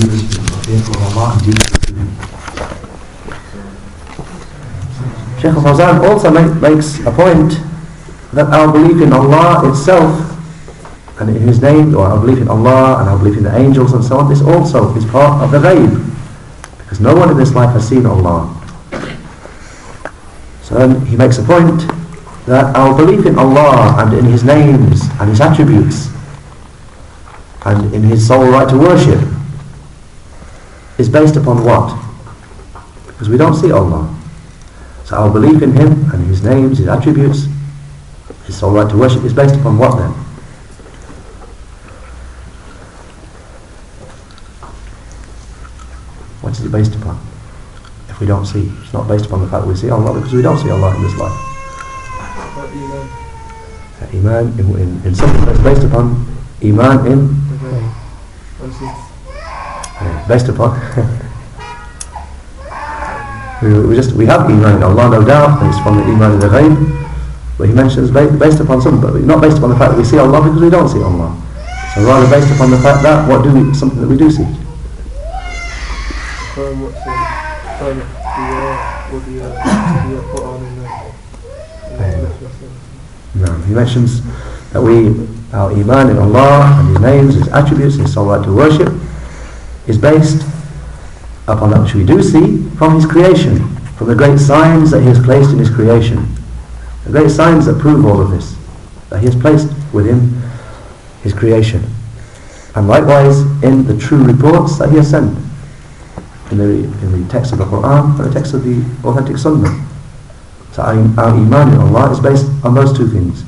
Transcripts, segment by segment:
fearful of Allah and Shaykh al-Fawzan also make, makes a point that our belief in Allah itself and in His name, or our belief in Allah and our belief in the angels and so on, this also is part of the ghaib. Because no one in this life has seen Allah. So then he makes a point that our belief in Allah and in His names and His attributes and in His sole right to worship is based upon what? Because we don't see Allah. So our belief in Him and His names, His attributes, His sole right to worship is based upon what then? What is it based upon? If we don't see, it's not based upon the fact that we see Allah because we don't see Allah in this life. Iman in, in, in something that's based upon Iman in based upon we, we just we have Iman in Allah no doubt and it's from the Iman in the Ghaib. But he mentions ba- based upon something but not based upon the fact that we see Allah because we don't see Allah. So rather based upon the fact that what do we something that we do see. Confirm what's in confirm the or the the Quran in there. No, he mentions that we, our iman in Allah and His names, His attributes, His sole right to worship, is based upon that which we do see from His creation, from the great signs that He has placed in His creation, the great signs that prove all of this, that He has placed within His creation, and likewise in the true reports that He has sent, in the in the text of the Quran and the text of the authentic Sunnah. So our, our iman in Allah is based on those two things.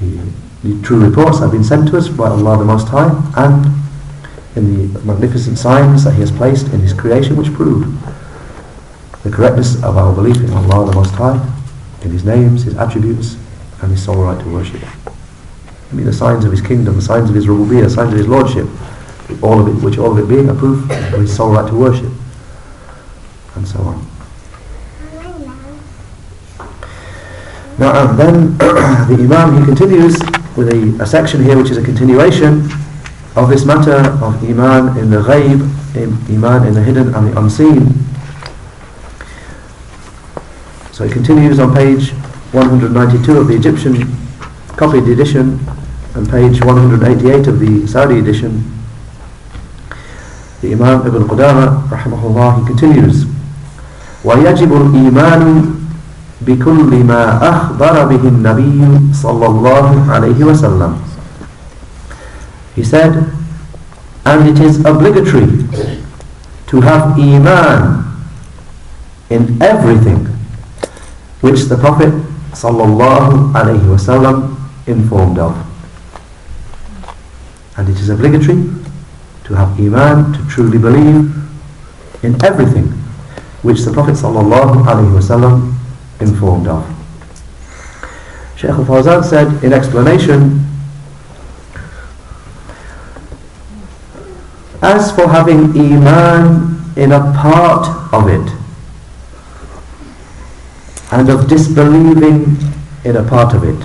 The, the true reports have been sent to us by Allah the Most High and in the magnificent signs that He has placed in His creation which prove the correctness of our belief in Allah the Most High, in His names, His attributes and His sole right to worship. I mean the signs of His kingdom, the signs of His rububiyyah, the signs of His lordship, all of it, which all of it being a proof of His sole right to worship and so on. Now and then the Imam he continues with a, a, section here which is a continuation of this matter of Iman in the ghaib, Iman in the hidden and the unseen. So it continues on page 192 of the Egyptian copied edition and page 188 of the Saudi edition. The Imam Ibn Qudama rahimahullah he continues ويجب الإيمان بكل ما أخبر به النبي صلى الله عليه وسلم he said, and it is obligatory to have Iman in everything which the Prophet wasallam informed of. And it is obligatory to have Iman, to truly believe in everything which the Prophet wasallam informed of. Shaykh al-Fawzan said in explanation, as for having Iman in a part of it, and of disbelieving in a part of it,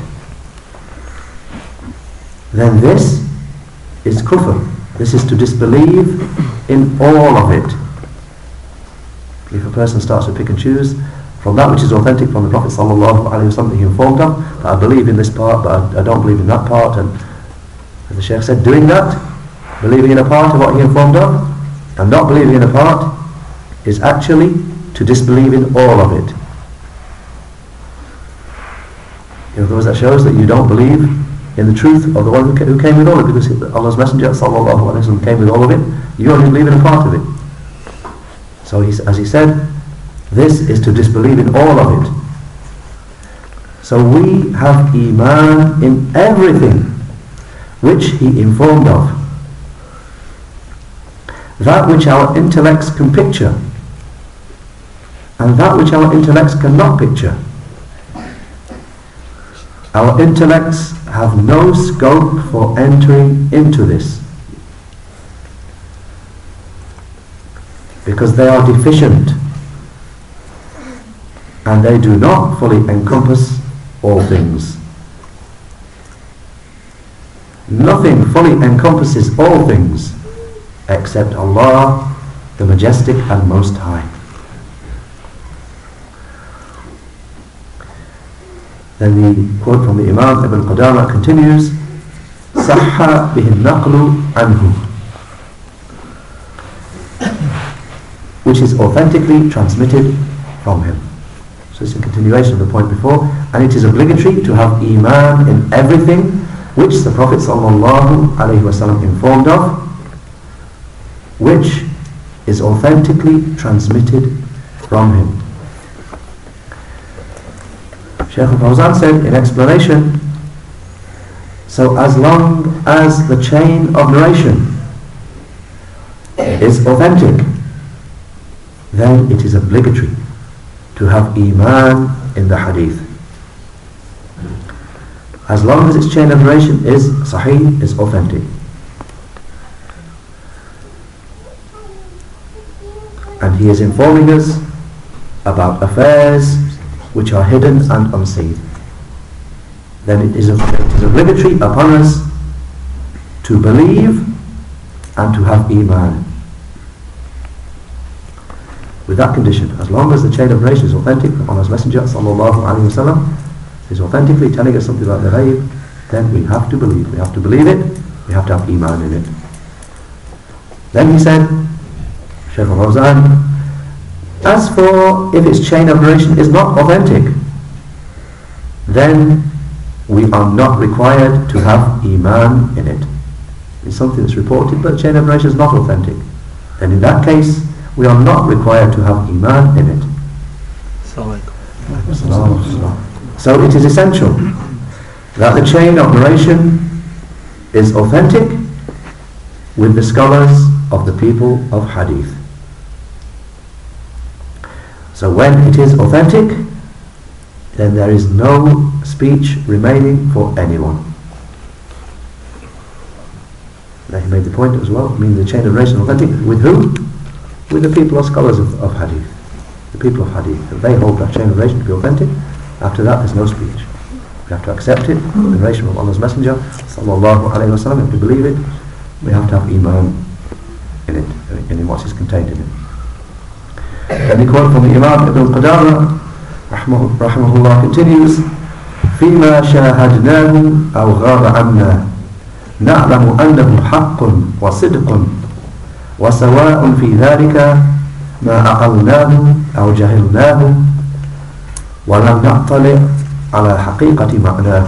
then this is kufr. This is to disbelieve in all of it. If a person starts to pick and choose from that which is authentic from the Prophet alaihi wasallam he informed of, that I believe in this part, but I, I don't believe in that part, and, and the Shaykh said, doing that, believing in a part of what he informed of, and not believing in a part, is actually to disbelieve in all of it. In other words, that shows that you don't believe in the truth of the one who, ca- who came with all of it, because Allah's Messenger wasallam came with all of it. You only believe in a part of it. So he, as he said, this is to disbelieve in all of it. So we have Iman in everything which he informed of. That which our intellects can picture and that which our intellects cannot picture. Our intellects have no scope for entering into this because they are deficient and they do not fully encompass all things. Nothing fully encompasses all things except Allah, the Majestic and Most High. Then the quote from the Imam Ibn Qudama continues, صح به النقل عنه which is authentically transmitted from him. So it's a continuation of the point before. And it is obligatory to have Iman in everything which the Prophet ﷺ informed of which is authentically transmitted from him. Shaykh al-Fawzan said in explanation, so as long as the chain of narration is authentic, then it is obligatory to have iman in the hadith. As long as its chain of narration is sahih, is authentic. And he is informing us about affairs which are hidden and unseen. Then it is, it is obligatory upon us to believe and to have iman with that condition, as long as the chain of narration is authentic from Allah's Messenger wasallam is authentically telling us something about the ghaib, then we have to believe. We have to believe it. We have to have iman in it. Then he said, Shaykh al-Fawzan, as for if its chain of narration is not authentic, then we are not required to have iman in it. It's something that's reported, but chain of narration is not authentic. Then in that case, we are not required to have iman in it. So it is essential that the chain of narration is authentic with the scholars of the people of hadith. So when it is authentic, then there is no speech remaining for anyone. Now he made the point as well, meaning the chain of narration authentic with who? with the people or scholars of, of hadith. The people of hadith. If they hold that chain of narration to be authentic, after that there's no speech. We have to accept it, the narration of Allah's Messenger, sallallahu alayhi wa sallam, we have to believe it, we have to have iman in it, in what is contained in it. The quote from Imam Ibn Qudama, rahmahullah, continues, فيما شاهدناه أو غاب عنا نعلم أنه حق وصدق وسواء في ذلك ما عقلناه أو جهلناه ولم نطلع على حقيقة معناه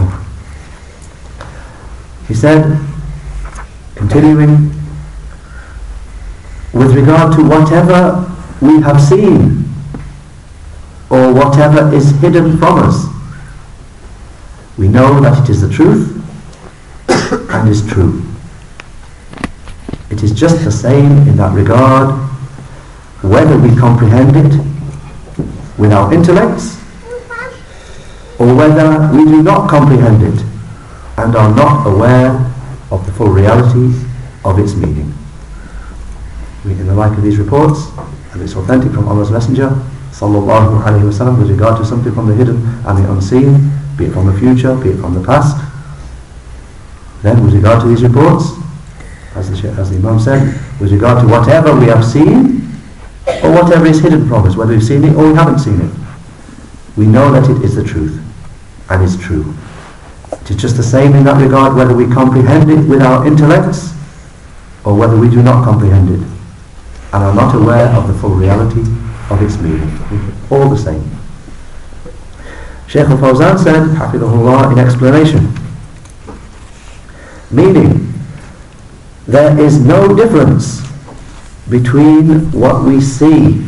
He said, continuing, with regard to whatever we have seen or whatever is hidden from us, we know that it is the truth and is true. It is just the same in that regard whether we comprehend it with our intellects or whether we do not comprehend it and are not aware of the full reality of its meaning. In the like of these reports, it's authentic from Allah's Messenger, sallallahu alayhi wasallam, with regard to something from the hidden and the unseen, be it from the future, be it from the past, then with regard to these reports, as the, as the Imam said, with regard to whatever we have seen or whatever is hidden from us, whether we've seen it or we haven't seen it. We know that it is the truth and is true. It is just the same in that regard whether we comprehend it with our intellects or whether we do not comprehend it and are not aware of the full reality of its meaning. All the same. Shaykh al-Fawzan said, Hafidhullah, in explanation, meaning there is no difference between what we see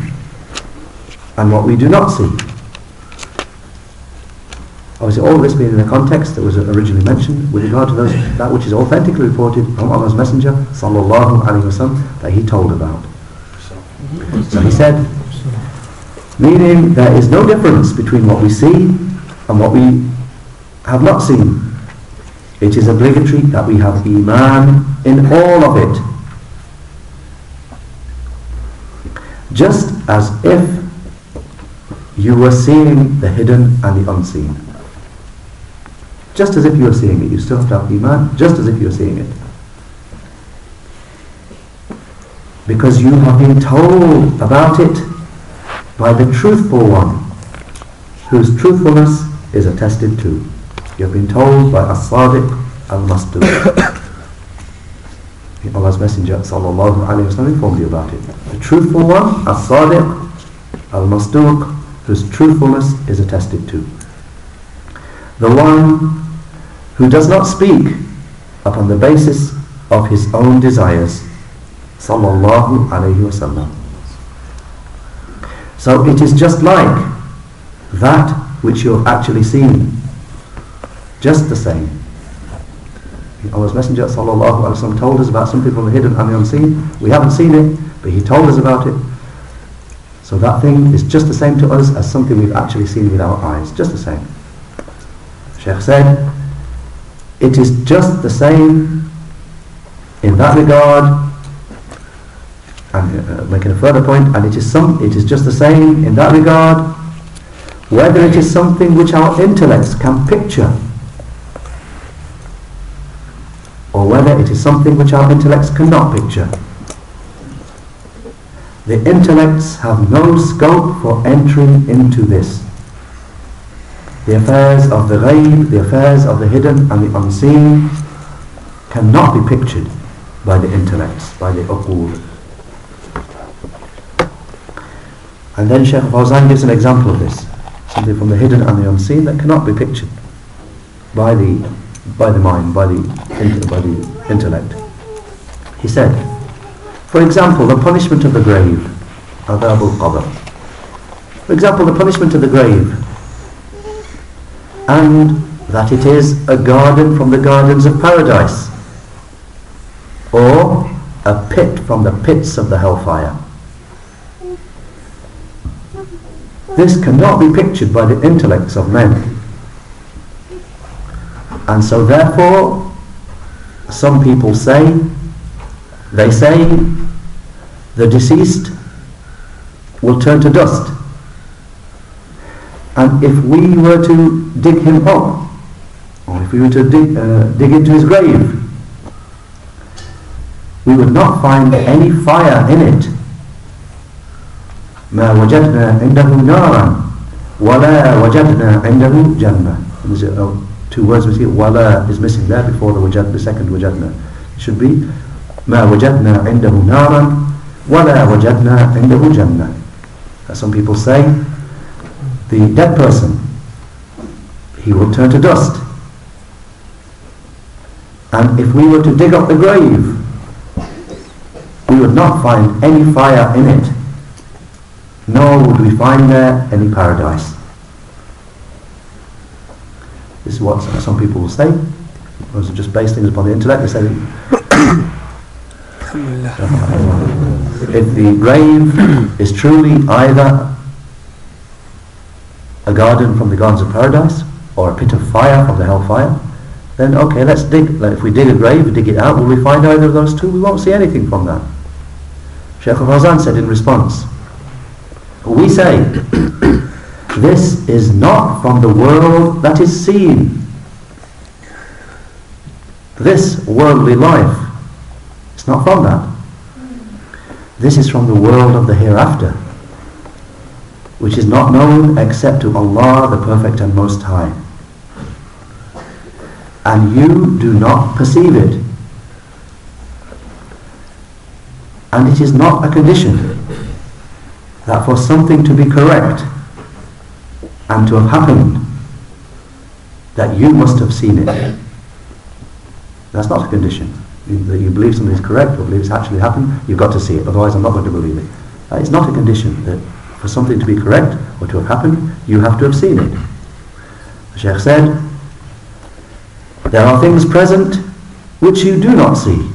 and what we do not see. Obviously all this being in the context that was originally mentioned with regard to those, that which is authentically reported from Allah's Messenger sallallahu alaihi wasallam that he told about. So he said, meaning there is no difference between what we see and what we have not seen it is obligatory that we have Iman in all of it. Just as if you were seeing the hidden and the unseen. Just as if you were seeing it, you still have to have Iman, just as if you were seeing it. Because you have been told about it by the truthful one, whose truthfulness is attested to. You have been told by As-Sadiq al-Masduq. Allah's Messenger sallallahu alayhi wa informed you about it. The truthful one, As-Sadiq al-Masduq, whose truthfulness is attested to. The one who does not speak upon the basis of his own desires sallallahu alayhi wa sallam. So it is just like that which you have actually seen. Just the same. Allah's Messenger sallallahu alaihi wasallam told us about something from the hidden and the unseen. We haven't seen it, but he told us about it. So that thing is just the same to us as something we've actually seen with our eyes. Just the same. Sheikh said, it is just the same in that regard uh, making a further point, and it is some, it is just the same in that regard, whether it is something which our intellects can picture, or whether it is something which our intellects cannot picture. The intellects have no scope for entering into this. The affairs of the ghaib, the affairs of the hidden and the unseen cannot be pictured by the intellects, by the uqul. And then Shaykh Fawzan gives an example of this. Something from the hidden and the unseen that cannot be pictured by the by the mind, by the by the intellect. He said, for example, the punishment of the grave, adhab al-qabr. For example, the punishment of the grave, and that it is a garden from the gardens of paradise, or a pit from the pits of the hellfire. This cannot be pictured by the intellects of men. And so therefore, some people say, they say, the deceased will turn to dust. And if we were to dig him up, or if we were to dig, uh, dig into his grave, we would not find any fire in it ما وجدنا عنده نارا ولا وجدنا عنده جنة oh, two words we see ولا is missing there before the, wajad, the second وجدنا it should be ما وجدنا عنده نارا ولا وجدنا عنده جنة as some people say the dead person he will turn to dust and if we were to dig up the grave we would not find any fire in it nor would we find there any paradise. This is what some people will say. Those are just based things upon the intellect. They say if the grave is truly either a garden from the gardens of paradise or a pit of fire from the hellfire, then okay, let's dig. If we dig a grave, dig it out, will we find either of those two? We won't see anything from that. Sheikh Al-Fawzan said in response, we say, this is not from the world that is seen. This worldly life, it's not from that. This is from the world of the hereafter, which is not known except to Allah, the Perfect and Most High. And you do not perceive it. And it is not a condition that for something to be correct and to have happened, that you must have seen it. That's not a condition. That you believe something is correct or believe it's actually happened, you've got to see it, otherwise I'm not going to believe it. Uh, it's not a condition that for something to be correct or to have happened, you have to have seen it. The Sheikh said, there are things present which you do not see.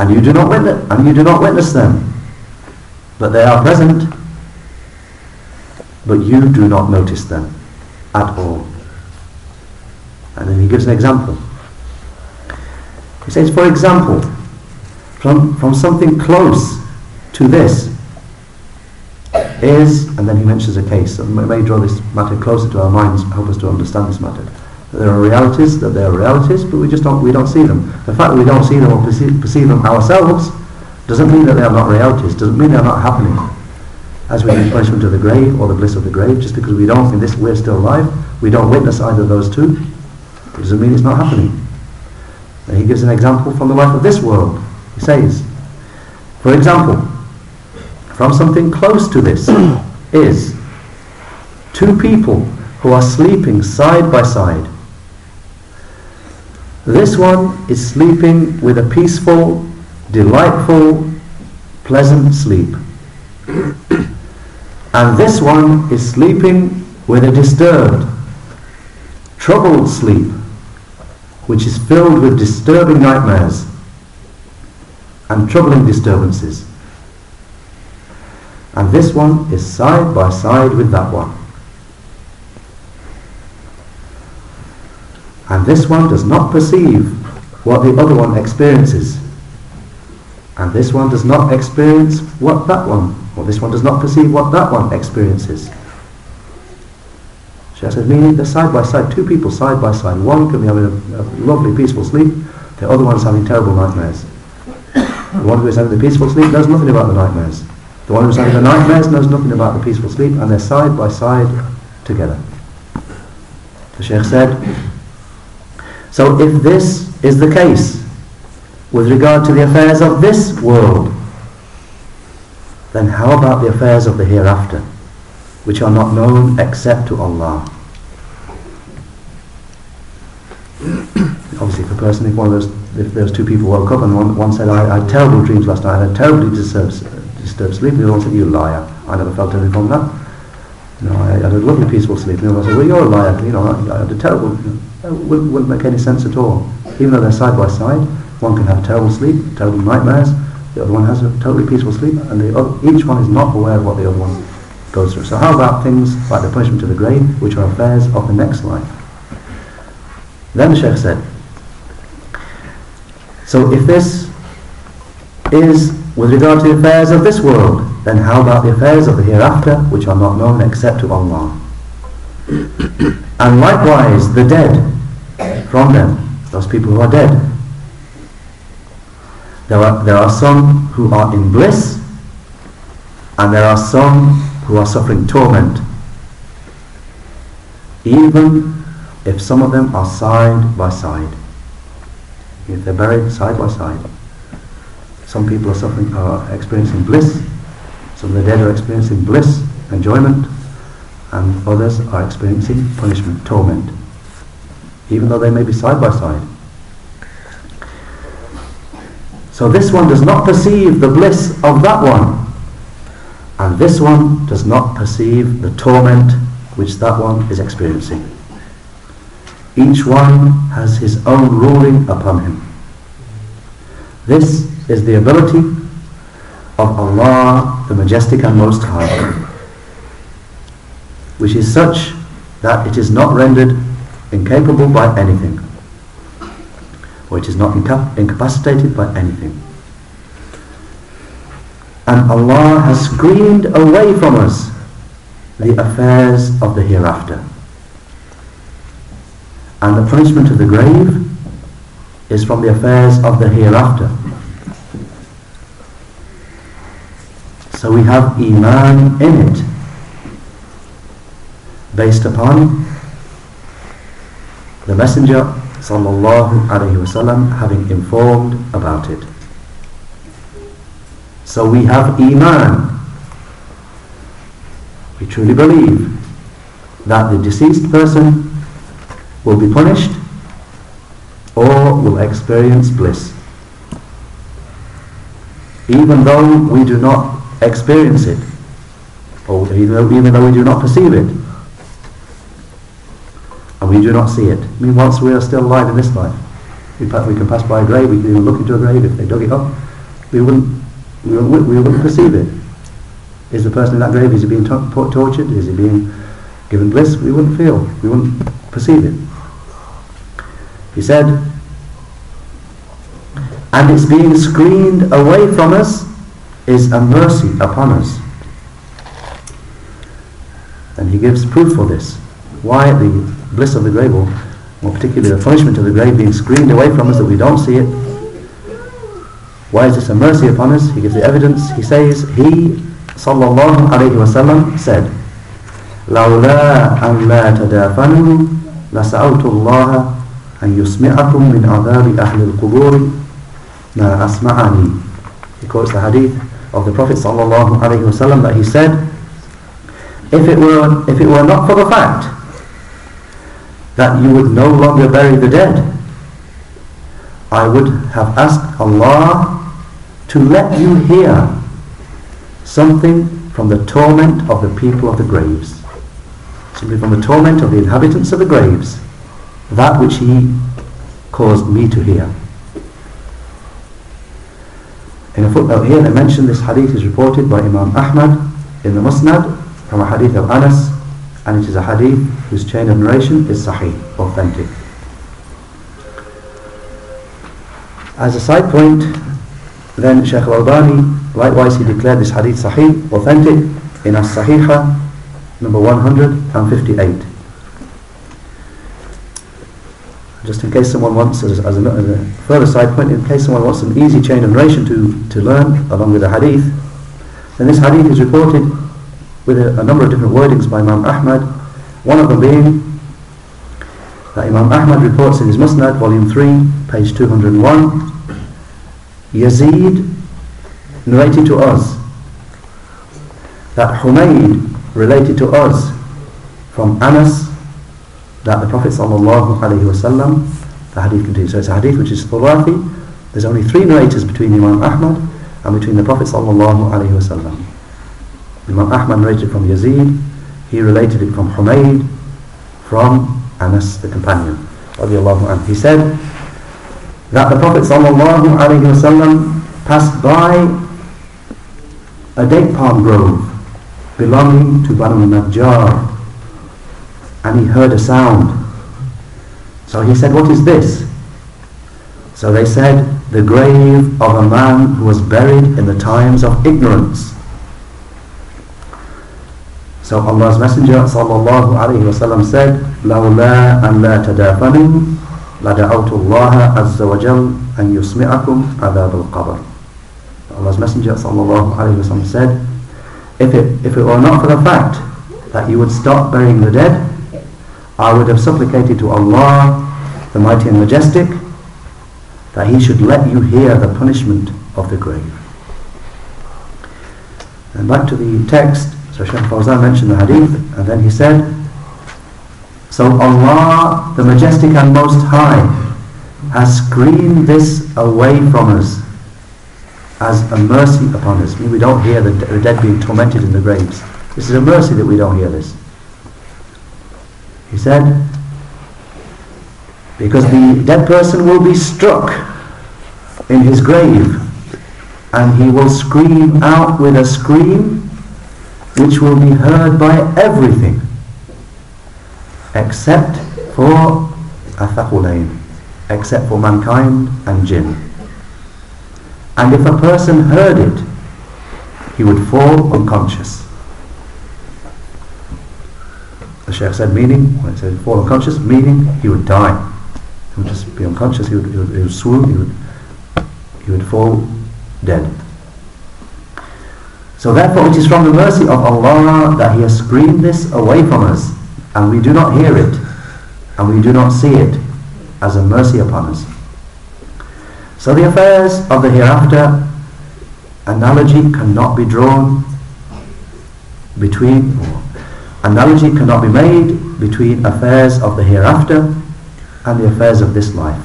And you do not witness and you do not witness them. But they are present. But you do not notice them at all. And then he gives an example. He says for example from, from something close to this is and then he mentions a case. That may draw this matter closer to our minds help us to understand this matter There are realities that they are realities, but we just don't we don't see them. The fact that we don't see them or perceive, perceive them ourselves doesn't mean that they are not realities. Doesn't mean they are not happening. As we the punishment of the grave or the bliss of the grave, just because we don't think this we're still alive, we don't witness either of those two. Doesn't mean it's not happening. And he gives an example from the life of this world. He says, for example, from something close to this is two people who are sleeping side by side. This one is sleeping with a peaceful, delightful, pleasant sleep. and this one is sleeping with a disturbed, troubled sleep, which is filled with disturbing nightmares and troubling disturbances. And this one is side by side with that one. And this one does not perceive what the other one experiences. And this one does not experience what that one, or this one does not perceive what that one experiences. She said, meaning they're side by side, two people side by side. One can be having a, a lovely peaceful sleep, the other one's having terrible nightmares. The one who is having the peaceful sleep knows nothing about the nightmares. The one who's having the nightmares knows nothing about the peaceful sleep, and they're side by side together. The Sheikh said, so if this is the case with regard to the affairs of this world, then how about the affairs of the hereafter, which are not known except to Allah? Obviously, if a person, if one of those, if those two people woke up and one, one said, I, I had terrible dreams last night, I had terribly disturbed, disturbed sleep, the other one said, you liar, I never felt anything from that. You know, I, I had a lovely peaceful sleep. And other said, well, you're a liar, you know, I, I had a terrible, it wouldn't, wouldn't make any sense at all. Even though they're side by side, one can have terrible sleep, terrible nightmares, the other one has a totally peaceful sleep, and the other, each one is not aware of what the other one goes through. So how about things like the punishment of the grave, which are affairs of the next life? Then the Sheikh said, so if this is with regard to the affairs of this world, then how about the affairs of the hereafter, which are not known except to Allah? and likewise the dead from them, those people who are dead. There are, there are some who are in bliss and there are some who are suffering torment. Even if some of them are side by side. If they're buried side by side. Some people are suffering, are experiencing bliss. Some of the dead are experiencing bliss, enjoyment and others are experiencing punishment, torment, even though they may be side by side. So this one does not perceive the bliss of that one, and this one does not perceive the torment which that one is experiencing. Each one has his own ruling upon him. This is the ability of Allah, the Majestic and Most High which is such that it is not rendered incapable by anything or it is not inca incapacitated by anything. And Allah has screened away from us the affairs of the hereafter. And the punishment of the grave is from the affairs of the hereafter so we have iman in it based upon the Messenger sallallahu alaihi wasallam having informed about it. So we have iman. We truly believe that the deceased person will be punished or will experience bliss. Even though we do not experience it, or even though, we do not perceive it, and we do not see it. I mean, once we are still alive in this life, we, we can pass by a grave, we can even look into a grave if they dug it up, we wouldn't, we wouldn't, we wouldn't perceive it. Is the person in that grave, is he being to tortured? Is he being given bliss? We wouldn't feel, we wouldn't perceive it. He said, and its being screened away from us is a mercy upon us. And he gives proof for this. Why the bliss of the grave, or more particularly the punishment of the grave being screened away from us that we don't see it. Why is this a mercy upon us? He gives the evidence. He says, he, sallallahu alayhi wasallam, said, لولا أن لا تدافنوا لسألت الله أن يسمعكم من عذاب أهل القبور ما أسمعني He quotes the hadith of the Prophet wasallam that he said, if it were if it were not for the fact that you would no longer bury the dead, I would have asked Allah to let you hear something from the torment of the people of the graves. Simply from the torment of the inhabitants of the graves. That which He caused me to hear. In a footnote here they mention this hadith is reported by Imam Ahmad in the Musnad from a hadith of Anas and it is a hadith whose chain of narration is sahih, authentic. As a side point, then Shaykh al-Albani, likewise he declared this hadith sahih, authentic, in as-Sahiha, number 158. Just in case someone wants, as, as, a, as a further side point, in case someone wants an easy chain of narration to, to learn along with the hadith, then this hadith is reported with a, a number of different wordings by Imam Ahmad, one of them being that Imam Ahmad reports in his Musnad, volume 3, page 201, Yazid narrated to us that Humayd related to us from Anas that the Prophet sallallahu alaihi wasallam the hadith continues. So it's a hadith which is thulathi. There's only three narrators between Imam Ahmad and between the Prophet sallallahu alaihi wasallam. Imam Ahmad narrated from Yazid. He related it from Humayd from Anas the companion. He said that the Prophet ﷺ passed by a date palm grove belonging to Banu Najjar and he heard a sound. So he said, what is this? So they said, the grave of a man who was buried in the times of ignorance. So Allah's Messenger sallallahu alayhi wa sallam said, لَوْلَا أَنْ لَا تَدَافَنُوا لَدَعَوْتُ اللَّهَ عَزَّ وَجَلَّ أَنْ يُسْمِعَكُمْ عَذَابَ الْقَبْرِ Allah's Messenger sallallahu alayhi wa sallam said, if it, if it were not for the fact that you would stop burying the dead, I would have supplicated to Allah, the Mighty and Majestic, that He should let you hear the punishment of the grave. And back to the text, so Shaykh Fawzan mentioned the hadith, and then he said, So Allah, the Majestic and Most High, has screened this away from us as a mercy upon us. Mean, we don't hear the dead being tormented in the graves. This is a mercy that we don't hear this. He said, because the dead person will be struck in his grave and he will scream out with a scream which will be heard by everything except for athaqulain, except for mankind and jinn. And if a person heard it, he would fall unconscious. The Shaykh said meaning, when it said fall unconscious, meaning he would die. He would just be unconscious, he would, he would, he would swoon, he would, he would fall dead. So therefore it is from the mercy of Allah that He has screened this away from us and we do not hear it and we do not see it as a mercy upon us. So the affairs of the hereafter analogy cannot be drawn between analogy cannot be made between affairs of the hereafter and the affairs of this life.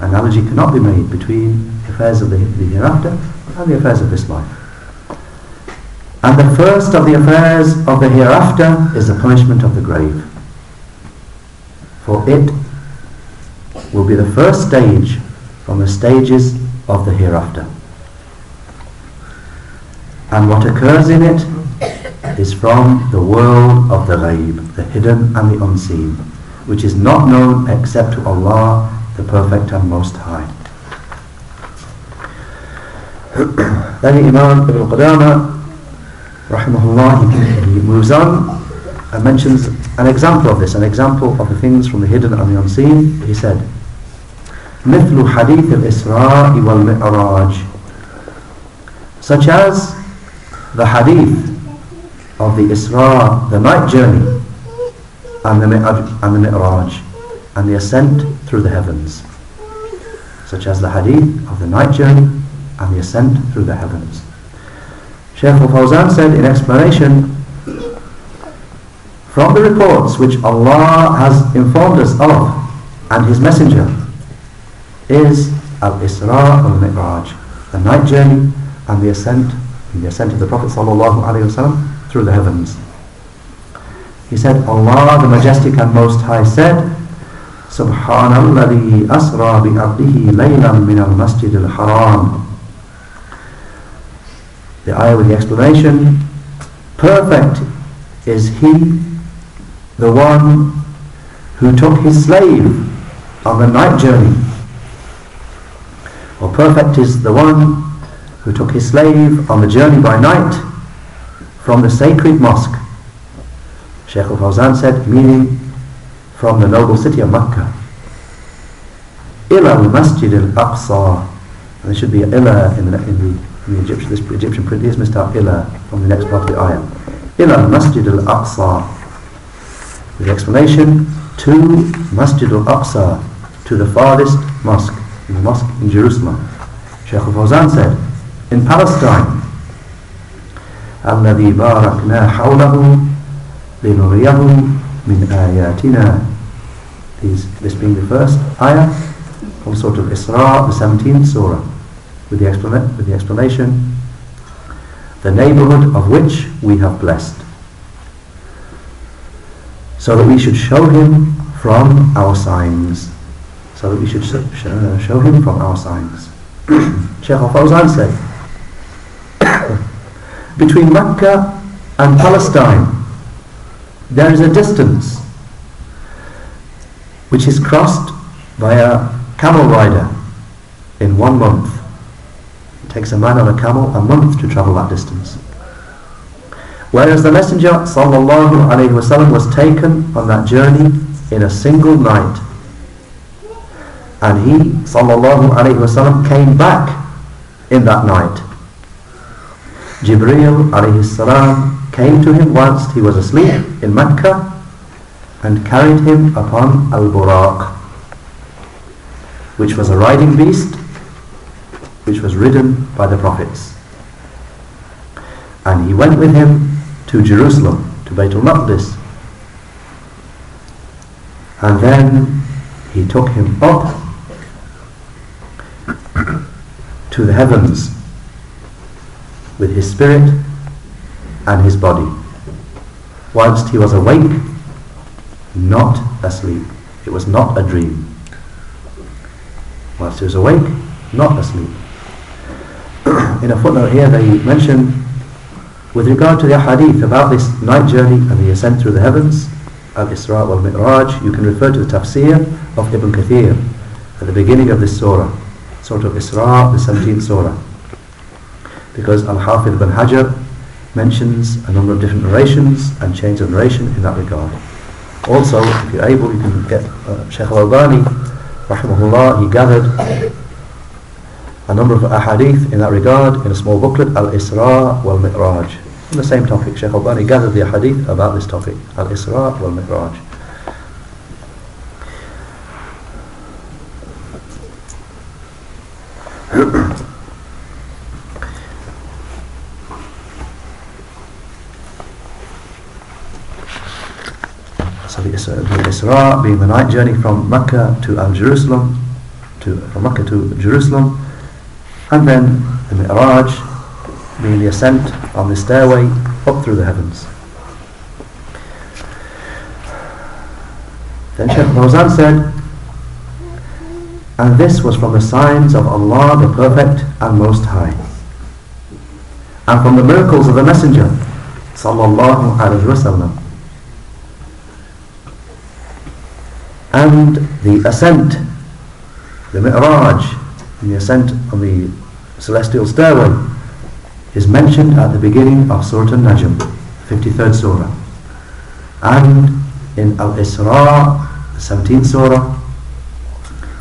Analogy cannot be made between affairs of the, the hereafter and the affairs of this life. And the first of the affairs of the hereafter is the punishment of the grave. For it will be the first stage from the stages of the hereafter. And what occurs in it is from the world of the ghaib, the hidden and the unseen, which is not known except to Allah, the Perfect and Most High. then Imam Ibn Qudama, rahimahullah, he moves on and mentions an example of this, an example of the things from the hidden and the unseen. He said, مثل حديث الإسراء والمعراج such as the hadith of the Isra, the night journey, and the, and the Mi'raj, and the ascent through the heavens. Such as the hadith of the night journey and the ascent through the heavens. Shaykh al-Fawzan said in explanation, from the reports which Allah has informed us of and His Messenger is Al-Isra al-Mi'raj, the night journey and the ascent, and the ascent of the Prophet sallallahu alaihi wasallam through the heavens. He said, Allah the Majestic and Most High said, سبحان الذي أسرى بعبده ليلا من المسجد الحرام The ayah with the explanation Perfect is he the one who took his slave on the night journey or perfect is the one who took his slave on the journey by night from the sacred mosque. Sheikh al-Fawzan said, meaning from the noble city of Mecca. Ila al-Masjid al-Aqsa. And there should be ila in the, in the, in the Egyptian, this Egyptian print is Mr. ila from the next part of the ayah. Ila al-Masjid al-Aqsa. With the explanation, to Masjid al-Aqsa, to the farthest mosque, the mosque in Jerusalem. Sheikh al-Fawzan said, in Palestine, الذي باركنا حوله لنريه من آياتنا. This this being the first ayah from Surat-ul-Isra, the 17th surah with the, with the explanation the neighborhood of which we have blessed so that we should show him from our signs. So that we should show, show him from our signs. Shaykh al-Fawzan said between Mecca and Palestine there is a distance which is crossed by a camel rider in one month. It takes a man on a camel a month to travel that distance. Whereas the Messenger sallallahu alaihi wasallam was taken on that journey in a single night. And he sallallahu alaihi wasallam came back in that night. Jibreel alayhi salam came to him whilst he was asleep in Mecca and carried him upon Al-Buraq which was a riding beast which was ridden by the prophets. And he went with him to Jerusalem to Baytul Maqdis. And then he took him up to the heavens with his spirit and his body. Whilst he was awake not asleep. It was not a dream. Whilst he was awake not asleep. In a footnote here they mention with regard to the hadith about this night journey and the ascent through the heavens al-Isra wal-Mi'raj you can refer to the tafsir of Ibn Kathir at the beginning of this surah Surah Al-Isra the 17th surah because Al-Hafidh ibn Hajar mentions a number of different narrations and chains of narration in that regard. Also, if you're able, you can get uh, Shaykh al-Albani, rahimahullah, he gathered a number of ahadith in that regard in a small booklet, Al-Isra wal-Mi'raj. On the same topic, Shaykh al-Albani gathered the ahadith about this topic, Al-Isra wal-Mi'raj. Isra being the night journey from Mecca to Al-Jerusalem, to, from Mecca to Jerusalem, and then the Mi'raj being the ascent on the stairway up through the heavens. Then Shaykh Fawzan said, and this was from the signs of Allah the Perfect and Most High, and from the miracles of the Messenger, sallallahu alaihi wasallam. And the ascent, the mi'raj, the ascent on the celestial stairway is mentioned at the beginning of Surah An-Najm, 53rd Surah. And in Al-Isra, the 17th surah,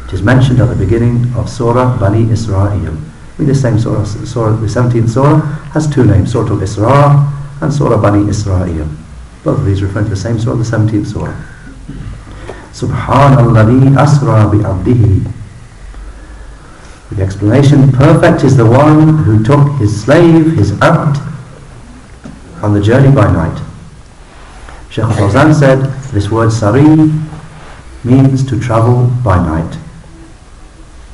it is mentioned at the beginning of Surah Bani Israel. Mean, the same surah, surah, the 17th surah has two names, Surah Al-Isra and Surah Bani Israel. Both of these refer to the same surah, the 17th surah. Subhanallah asra bi abdihi. The explanation, perfect is the one who took his slave, his abd, on the journey by night. Sheikh Fawzan said, this word sari means to travel by night.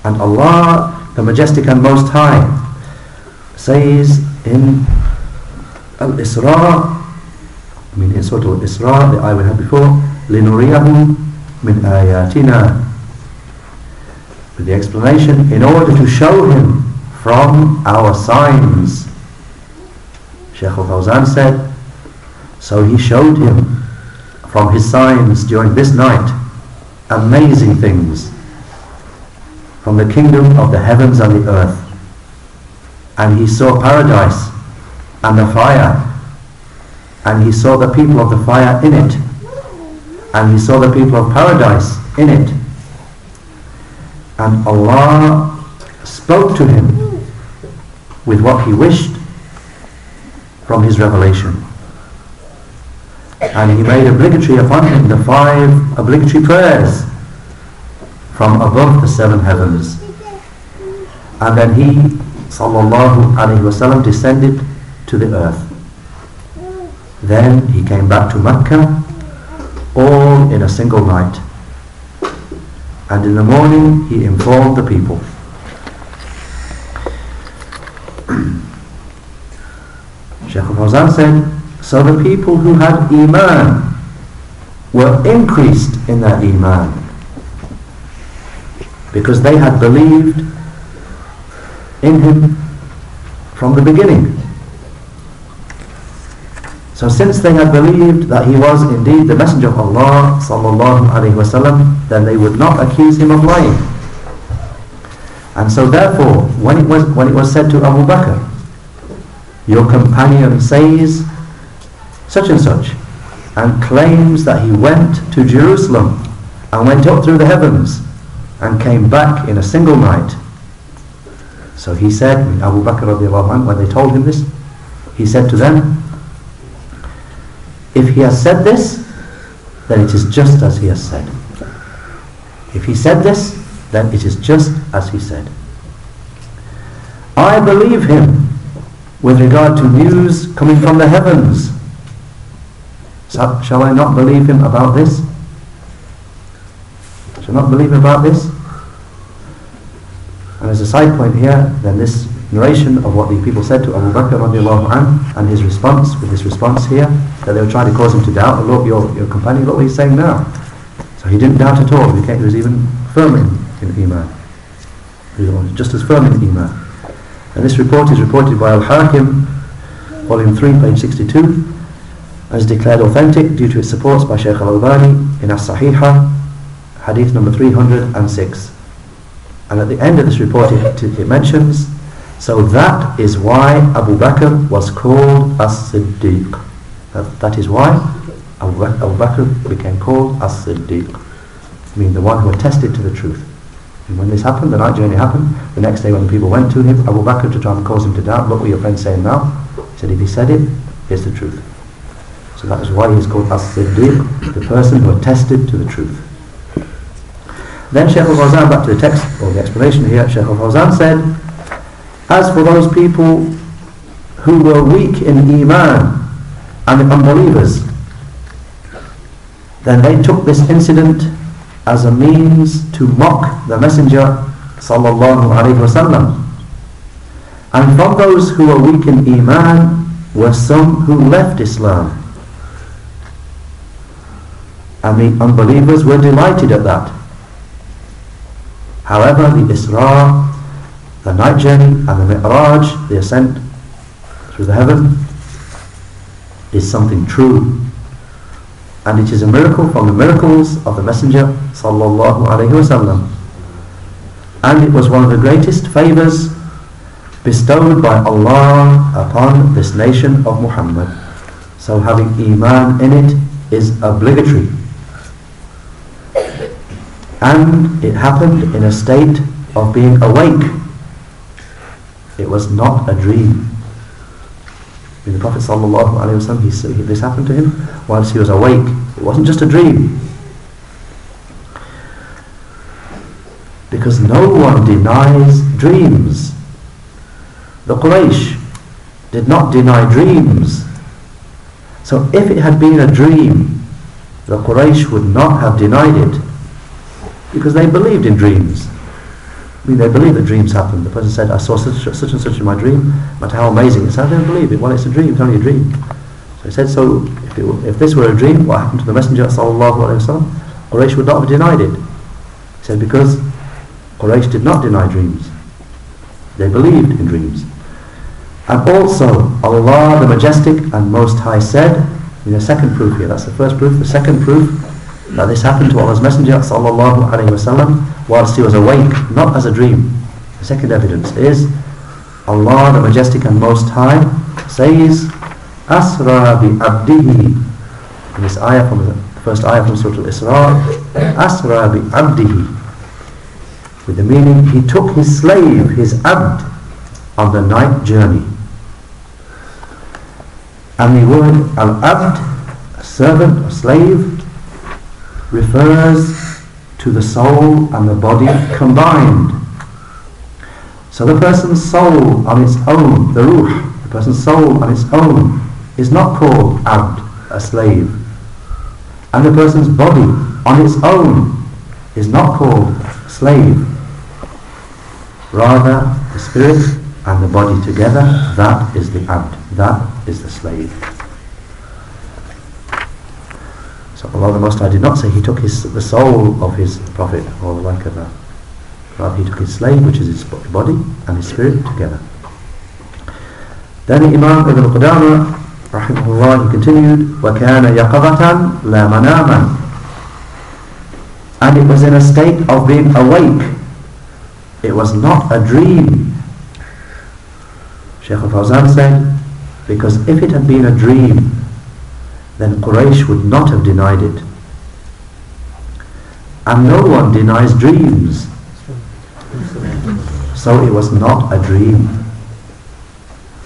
And Allah, the Majestic and Most High, says in Al-Isra, I mean in Surah Al-Isra, the ayah we had before, لِنُرِيَهُ min ayatina. With the explanation in order to show him from our signs Sheikh al-Fawzan said so he showed him from his signs during this night amazing things from the kingdom of the heavens and the earth. And he saw paradise and the fire and he saw the people of the fire in it. And he saw the people of paradise in it. And Allah spoke to him with what he wished from his revelation. And he made obligatory upon him the five obligatory prayers from above the seven heavens. And then he, sallallahu alaihi wasallam, descended to the earth. Then he came back to Mecca, all in a single night. And in the morning he informed the people. Shaykh al-Fawzan said, so the people who had Iman were increased in their Iman because they had believed in him from the beginning. So since they had believed that he was indeed the messenger of Allah sallallahu alaihi wasallam, then they would not accuse him of lying. And so therefore, when it was when it was said to Abu Bakr, your companion says such and such, and claims that he went to Jerusalem and went up through the heavens and came back in a single night. So he said, Abu Bakr radiallahu anh, when they told him this, he said to them, if he has said this, then it is just as he has said. If he said this, then it is just as he said. I believe him with regard to news coming from the heavens. So, shall I not believe him about this? Shall not believe him about this? And as a side point here, then this narration of what the people said to Abu Bakr radiallahu anh, and his response, with this response here, that they were trying to cause him to doubt, look, your, your companion, look what he's saying now. So he didn't doubt at all, he, was even firm in, in Iman. He was just as firm in Iman. And this report is reported by Al-Hakim, volume 3, page 62, as declared authentic due to its supports by Shaykh Al-Albani in As-Sahihah, hadith number 306. And at the end of this report it, it mentions, so that is why Abu Bakr was called As-Siddiq. That, that is why Abu, Bakr became called As-Siddiq. I mean the one who attested to the truth. And when this happened, the night journey happened, the next day when the people went to him, Abu Bakr to try and cause him to doubt, look what your friend's saying now. He said, if he said it, here's the truth. So that is why he is called As-Siddiq, the person who attested to the truth. Then Shaykh al-Fawzan, back to the text, or the explanation here, Shaykh al-Fawzan said, As for those people who were weak in Iman and the unbelievers, then they took this incident as a means to mock the Messenger sallallahu alaihi wasallam. And from those who were weak in Iman were some who left Islam. And the unbelievers were delighted at that. However, the Isra, the night journey, and the Mi'raj, the ascent through the heaven, is something true. And it is a miracle from the miracles of the Messenger sallallahu alaihi wasallam. And it was one of the greatest favours bestowed by Allah upon this nation of Muhammad. So having Iman in it is obligatory And it happened in a state of being awake. It was not a dream. When the Prophet wasallam, he, this happened to him whilst he was awake. It wasn't just a dream. Because no one denies dreams. The Quraysh did not deny dreams. So if it had been a dream, the Quraysh would not have denied it because they believed in dreams. They believe that dreams happen. The person said, I saw such, such and such in my dream, matter how amazing it is, I don't believe it. Well, it's a dream, it's only a dream. So he said, so if, if this were a dream, what happened to the Messenger sallallahu alayhi wa sallam? Quraysh would not have denied it. He said, because Quraysh did not deny dreams. They believed in dreams. And also, Allah the Majestic and Most High said, in the second proof here, that's the first proof, the second proof, that this happened to Allah's Messenger sallallahu wasallam whilst he was awake, not as a dream. The second evidence is Allah the Majestic and Most High says Asra bi abdihi. In this ayah from the first ayah from Surah Al-Isra Asra bi abdihi. With the meaning he took his slave, his abd on the night journey. And the word al-abd servant or slave refers to the soul and the body combined. So the person's soul on its own, the ruh, the person's soul on its own, is not called abd, a slave. And the person's body on its own is not called slave. Rather, the spirit and the body together, that is the abd, that is the slave. So Allah the Most High did not say He took his, the soul of His Prophet or the like of that. Rather He took His slave, which is His body, and His spirit together. Then the Imam Ibn Qudama, rahimahullah, he continued, وَكَانَ يَقَظَةً لَا مَنَامًا And it was in a state of being awake. It was not a dream. Shaykh al-Fawzan said, because if it had been a dream, then Quraysh would not have denied it. And no one denies dreams. So it was not a dream.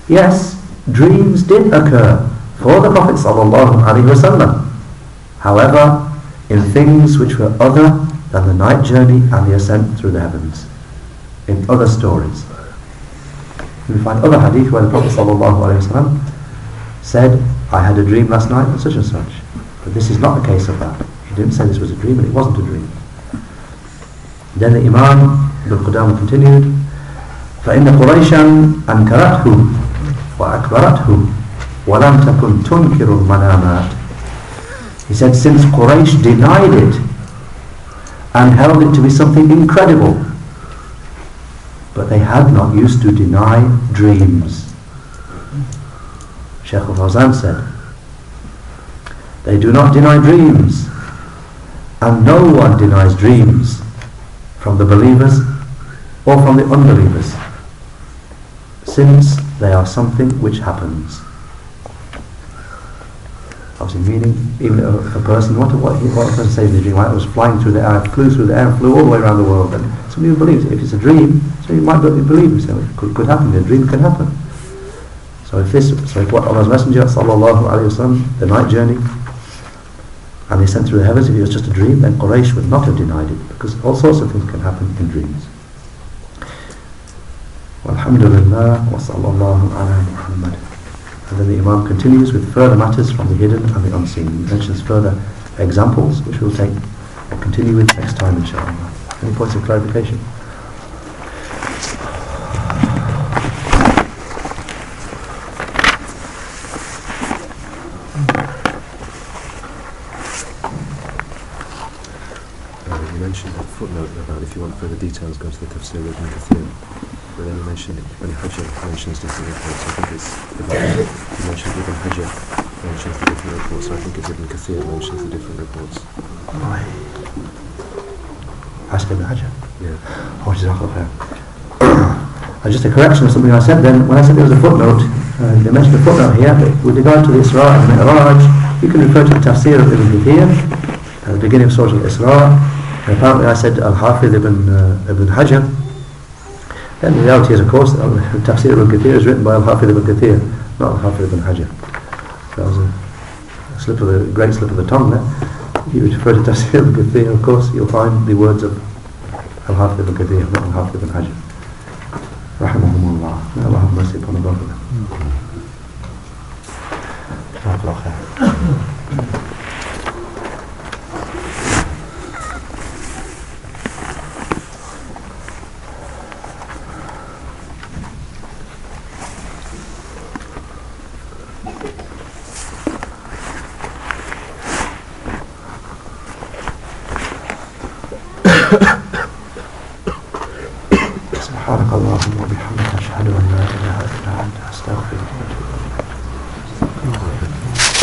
Yes, dreams did occur for the Prophet ﷺ. However, in things which were other than the night journey and the ascent through the heavens. In other stories. We find other hadith where the Prophet ﷺ said, I had a dream last night and such and such. But this is not the case of that. He didn't say this was a dream and it wasn't a dream. Then the Imam Ibn Qudam continued, فإن قريشا أنكرته وأكبرته ولم تكن تنكر المنامات He said since Quraysh denied it and held it to be something incredible but they had not used to deny dreams Shaykh al-Fawzan said, they do not deny dreams, and no one denies dreams from the believers or from the unbelievers, since they are something which happens. Obviously meaning, even a, a person, what, what, what a person say in the dream, I was flying through the air, flew through the air, flew all the way around the world, and somebody who believes it. If it's a dream, so you might believe it, so it could, could happen, a dream can happen. So if this, so what Allah's Messenger sallallahu alayhi wasallam, the night journey, and he sent through the heavens, if it was just a dream, then Quraysh would not have denied it, because all sorts of things can happen in dreams. Alhamdulillah wa sallallahu ala Muhammad. And then the Imam continues with further matters from the hidden and the unseen. He mentions further examples, which we'll take continue with next time inshallah. Any points of clarification? Further details, go to the Tafsir Ibn Kathir. But then you mentioned, when Hajar mentions different reports, I think it's, he mentions Ibn Hajar mentions the different reports, so I think it's Ibn Kathir mentions the different reports. Right. Ask Ibn Hajar? Yeah. Oh, Jazakallah uh, Just a correction of something I said then, when I said there was a footnote, uh, they mentioned a footnote here, with regard to the Isra and Mi'raj, you can refer to the Tafsir of Ibn Kathir, at the beginning of Surah Al-Isra, apparently I said Al-Hafidh ibn, uh, ibn Hajar. Then the reality is, of course, that Tafsir ibn Kathir is written by Al-Hafidh ibn Kathir, not Al-Hafidh ibn Hajar. That was a, slip of the, great slip of the tongue there. If you refer to Tafsir ibn Kathir, of course, you'll find the words of Al-Hafidh ibn Kathir, not Al-Hafidh ibn Hajar. Rahimahumullah. May Allah have mercy upon the both of them.